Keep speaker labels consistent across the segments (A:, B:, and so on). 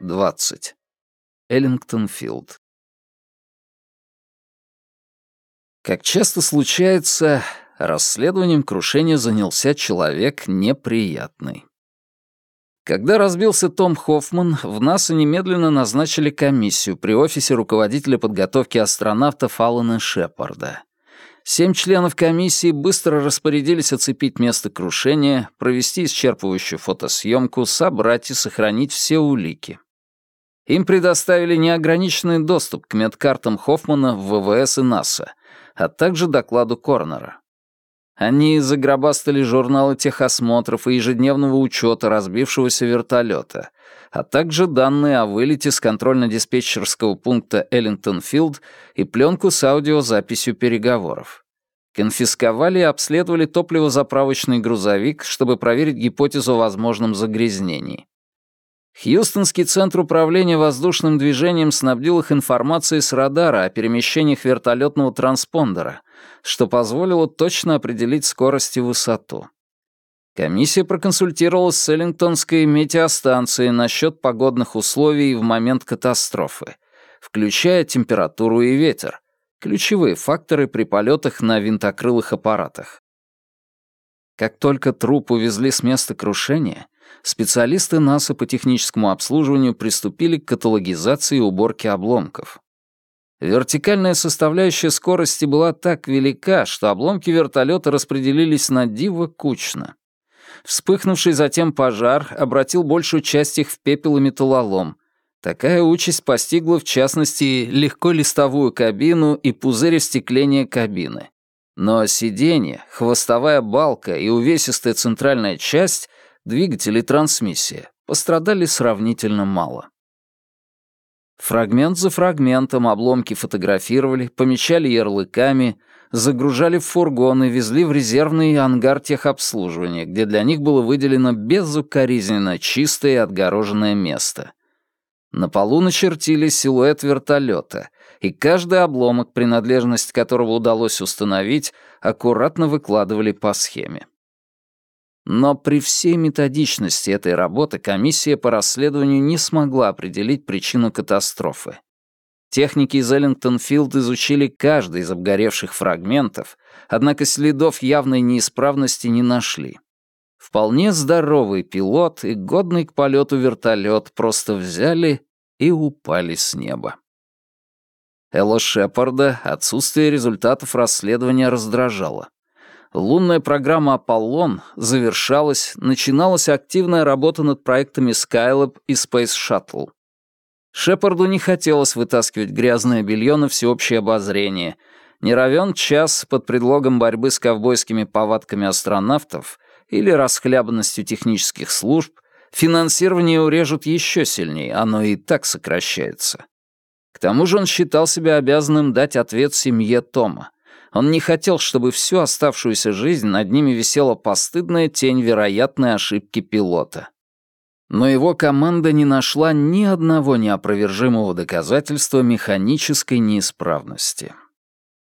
A: 20. Эллингтон-Филд. Как часто случается, расследованием крушения занялся человек неприятный. Когда разбился Том Хоффман, в НАСА немедленно назначили комиссию при офисе руководителя подготовки астронавтов Алана Шепарда. Семь членов комиссии быстро распорядились оцепить место крушения, провести исчерпывающую фотосъемку, собрать и сохранить все улики. Им предоставили неограниченный доступ к медкартам Хоффмана ВВС и НАСА, а также докладу Корнера. Они загробастали журналы техосмотров и ежедневного учета разбившегося вертолета, а также данные о вылете с контрольно-диспетчерского пункта Эллингтон-Филд и пленку с аудиозаписью переговоров. Конфисковали и обследовали топливозаправочный грузовик, чтобы проверить гипотезу о возможном загрязнении. Хьюстонский центр управления воздушным движением снабдил их информацией с радара о перемещениях вертолетного транспондера, что позволило точно определить скорость и высоту. Комиссия проконсультировалась с Эллингтонской метеостанцией насчет погодных условий в момент катастрофы, включая температуру и ветер, ключевые факторы при полетах на винтокрылых аппаратах. Как только труп увезли с места крушения — специалисты НАСА по техническому обслуживанию приступили к каталогизации и уборке обломков. Вертикальная составляющая скорости была так велика, что обломки вертолета распределились на диво кучно. Вспыхнувший затем пожар обратил большую часть их в пепел и металлолом. Такая участь постигла, в частности, легко листовую кабину и пузырь остекления кабины. Но сиденье, хвостовая балка и увесистая центральная часть двигатель и трансмиссия пострадали сравнительно мало. Фрагмент за фрагментом обломки фотографировали, помечали ярлыками, загружали в фургоны, везли в резервный ангар техобслуживания, где для них было выделено безукоризненно чистое и отгороженное место. На полу начертили силуэт вертолета, и каждый обломок, принадлежность которого удалось установить, аккуратно выкладывали по схеме. Но при всей методичности этой работы комиссия по расследованию не смогла определить причину катастрофы. Техники из Эллингтон-Филд изучили каждый из обгоревших фрагментов, однако следов явной неисправности не нашли. Вполне здоровый пилот и годный к полету вертолет просто взяли и упали с неба. Элла Шепарда отсутствие результатов расследования раздражало лунная программа «Аполлон» завершалась, начиналась активная работа над проектами Skylab и Space Shuttle. Шепарду не хотелось вытаскивать грязное белье на всеобщее обозрение. Не равен час под предлогом борьбы с ковбойскими повадками астронавтов или расхлябанностью технических служб финансирование урежут еще сильнее, оно и так сокращается. К тому же он считал себя обязанным дать ответ семье Тома — он не хотел, чтобы всю оставшуюся жизнь над ними висела постыдная тень вероятной ошибки пилота. Но его команда не нашла ни одного неопровержимого доказательства механической неисправности.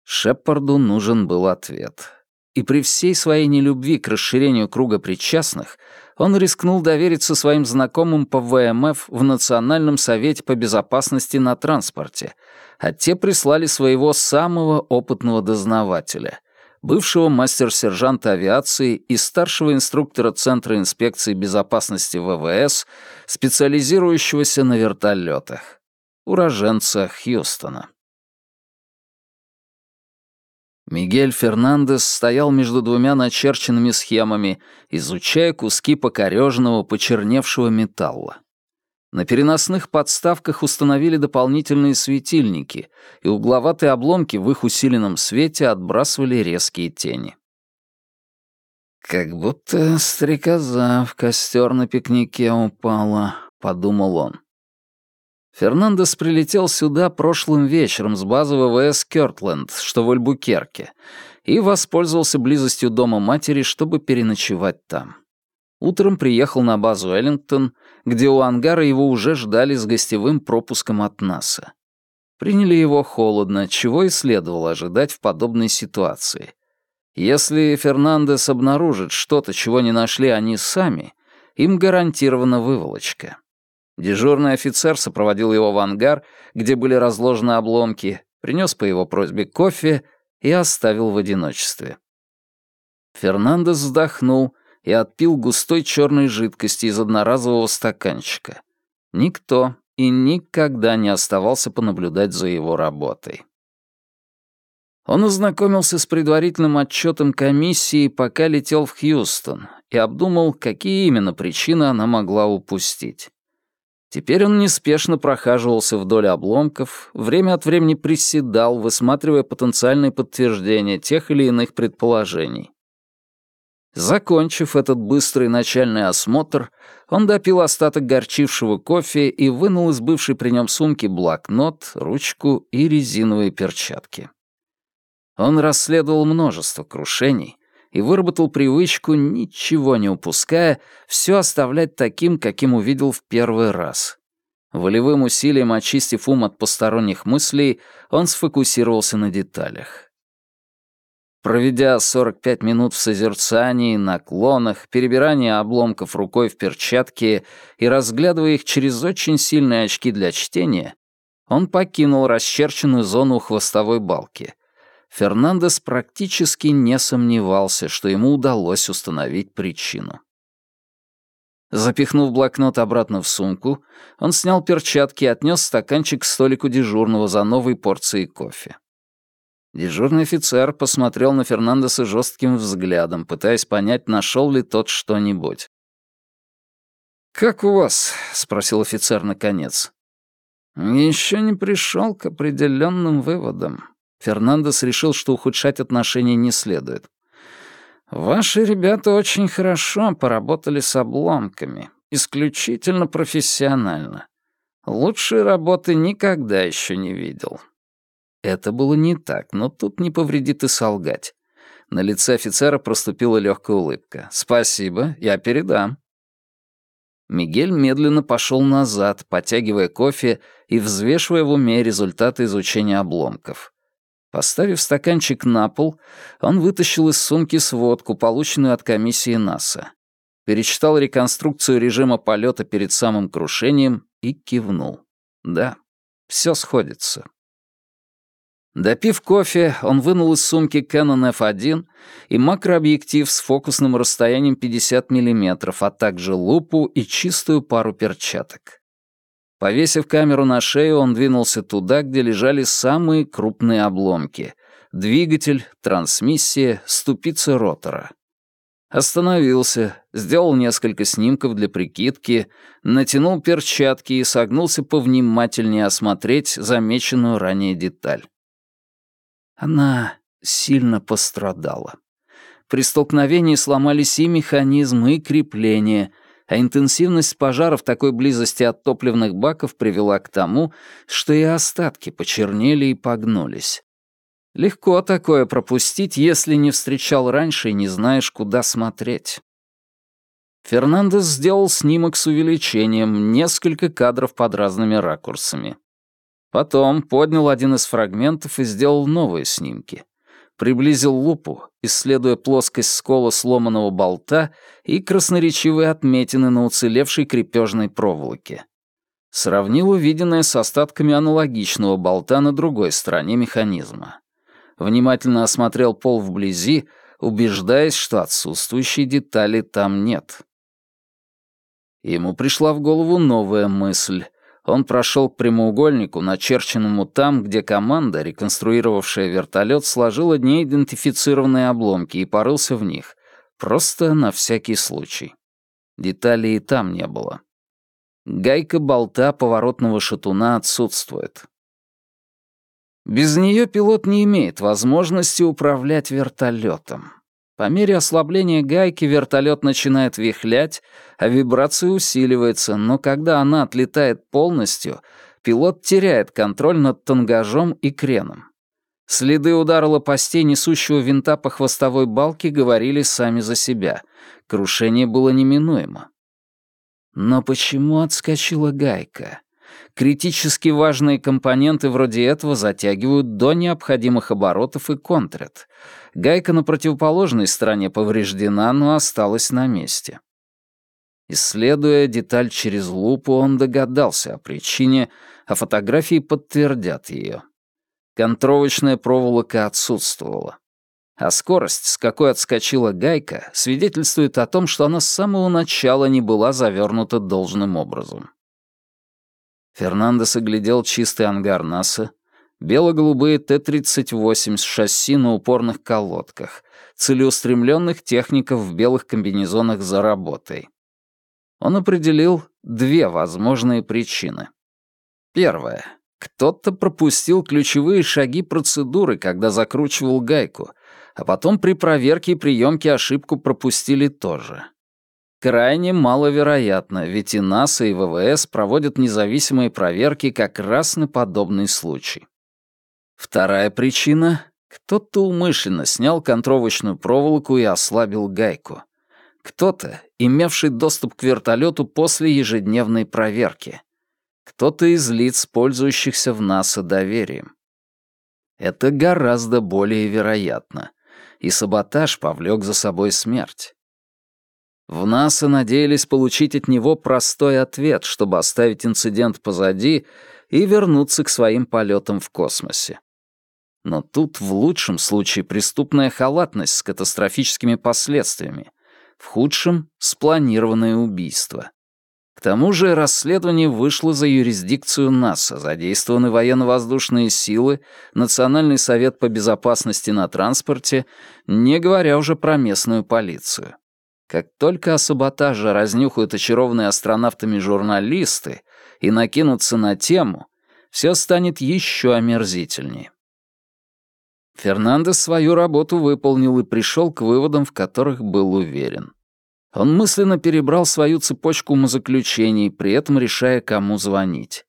A: Шепарду нужен был ответ. И при всей своей нелюбви к расширению круга причастных он рискнул довериться своим знакомым по ВМФ в Национальном совете по безопасности на транспорте, а те прислали своего самого опытного дознавателя, бывшего мастер-сержанта авиации и старшего инструктора Центра инспекции безопасности ВВС, специализирующегося на вертолетах, уроженца Хьюстона. Мигель Фернандес стоял между двумя начерченными схемами, изучая куски покореженного, почерневшего металла. На переносных подставках установили дополнительные светильники, и угловатые обломки в их усиленном свете отбрасывали резкие тени. «Как будто стрекоза в костер на пикнике упала», — подумал он. Фернандес прилетел сюда прошлым вечером с базы ВВС Кёртленд, что в Альбукерке, и воспользовался близостью дома матери, чтобы переночевать там. Утром приехал на базу Эллингтон, где у ангара его уже ждали с гостевым пропуском от НАСА. Приняли его холодно, чего и следовало ожидать в подобной ситуации. Если Фернандес обнаружит что-то, чего не нашли они сами, им гарантирована выволочка. Дежурный офицер сопроводил его в ангар, где были разложены обломки, принес по его просьбе кофе и оставил в одиночестве. Фернандес вздохнул и отпил густой черной жидкости из одноразового стаканчика. Никто и никогда не оставался понаблюдать за его работой. Он ознакомился с предварительным отчетом комиссии, пока летел в Хьюстон, и обдумал, какие именно причины она могла упустить. Теперь он неспешно прохаживался вдоль обломков, время от времени приседал, высматривая потенциальные подтверждения тех или иных предположений. Закончив этот быстрый начальный осмотр, он допил остаток горчившего кофе и вынул из бывшей при нем сумки блокнот, ручку и резиновые перчатки. Он расследовал множество крушений и выработал привычку, ничего не упуская, все оставлять таким, каким увидел в первый раз. Волевым усилием очистив ум от посторонних мыслей, он сфокусировался на деталях. Проведя 45 минут в созерцании, наклонах, перебирании обломков рукой в перчатке и разглядывая их через очень сильные очки для чтения, он покинул расчерченную зону хвостовой балки. Фернандес практически не сомневался, что ему удалось установить причину. Запихнув блокнот обратно в сумку, он снял перчатки и отнес стаканчик к столику дежурного за новой порцией кофе. Дежурный офицер посмотрел на Фернандеса жестким взглядом, пытаясь понять, нашел ли тот что-нибудь. «Как у вас?» — спросил офицер наконец. «Еще не пришел к определенным выводам. Фернандес решил, что ухудшать отношения не следует. «Ваши ребята очень хорошо поработали с обломками, исключительно профессионально. Лучшей работы никогда еще не видел». Это было не так, но тут не повредит и солгать. На лице офицера проступила легкая улыбка. «Спасибо, я передам». Мигель медленно пошел назад, потягивая кофе и взвешивая в уме результаты изучения обломков. Поставив стаканчик на пол, он вытащил из сумки сводку, полученную от комиссии НАСА. Перечитал реконструкцию режима полета перед самым крушением и кивнул. Да, все сходится. Допив кофе, он вынул из сумки Canon F1 и макрообъектив с фокусным расстоянием 50 мм, а также лупу и чистую пару перчаток. Повесив камеру на шею, он двинулся туда, где лежали самые крупные обломки — двигатель, трансмиссия, ступицы ротора. Остановился, сделал несколько снимков для прикидки, натянул перчатки и согнулся повнимательнее осмотреть замеченную ранее деталь. Она сильно пострадала. При столкновении сломались и механизмы, и крепления — а интенсивность пожаров такой близости от топливных баков привела к тому, что и остатки почернели и погнулись. Легко такое пропустить, если не встречал раньше и не знаешь, куда смотреть. Фернандес сделал снимок с увеличением, несколько кадров под разными ракурсами. Потом поднял один из фрагментов и сделал новые снимки приблизил лупу, исследуя плоскость скола сломанного болта и красноречивые отметины на уцелевшей крепежной проволоке. Сравнил увиденное с остатками аналогичного болта на другой стороне механизма. Внимательно осмотрел пол вблизи, убеждаясь, что отсутствующей детали там нет. Ему пришла в голову новая мысль — он прошел к прямоугольнику, начерченному там, где команда, реконструировавшая вертолет, сложила неидентифицированные обломки и порылся в них. Просто на всякий случай. Деталей и там не было. Гайка болта поворотного шатуна отсутствует. Без нее пилот не имеет возможности управлять вертолетом. По мере ослабления гайки вертолет начинает вихлять, а вибрация усиливается, но когда она отлетает полностью, пилот теряет контроль над тангажом и креном. Следы удара лопастей несущего винта по хвостовой балке говорили сами за себя. Крушение было неминуемо. Но почему отскочила гайка? Критически важные компоненты вроде этого затягивают до необходимых оборотов и контрят. Гайка на противоположной стороне повреждена, но осталась на месте. Исследуя деталь через лупу, он догадался о причине, а фотографии подтвердят ее. Контровочная проволока отсутствовала. А скорость, с какой отскочила гайка, свидетельствует о том, что она с самого начала не была завернута должным образом. Фернандес оглядел чистый ангар НАСА, бело-голубые Т-38 с шасси на упорных колодках, целеустремленных техников в белых комбинезонах за работой. Он определил две возможные причины. Первая. Кто-то пропустил ключевые шаги процедуры, когда закручивал гайку, а потом при проверке и приемке ошибку пропустили тоже. Крайне маловероятно, ведь и НАСА, и ВВС проводят независимые проверки как раз на подобный случай. Вторая причина — кто-то умышленно снял контровочную проволоку и ослабил гайку. Кто-то, имевший доступ к вертолету после ежедневной проверки. Кто-то из лиц, пользующихся в НАСА доверием. Это гораздо более вероятно. И саботаж повлек за собой смерть. В НАСА надеялись получить от него простой ответ, чтобы оставить инцидент позади и вернуться к своим полетам в космосе. Но тут в лучшем случае преступная халатность с катастрофическими последствиями, в худшем — спланированное убийство. К тому же расследование вышло за юрисдикцию НАСА, задействованы военно-воздушные силы, Национальный совет по безопасности на транспорте, не говоря уже про местную полицию. Как только о саботаже разнюхают очарованные астронавтами журналисты и накинутся на тему, все станет еще омерзительнее. Фернандес свою работу выполнил и пришел к выводам, в которых был уверен. Он мысленно перебрал свою цепочку умозаключений, при этом решая, кому звонить.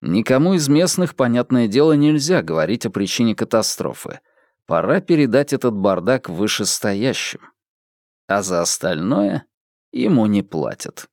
A: Никому из местных, понятное дело, нельзя говорить о причине катастрофы. Пора передать этот бардак вышестоящим. А за остальное ему не платят.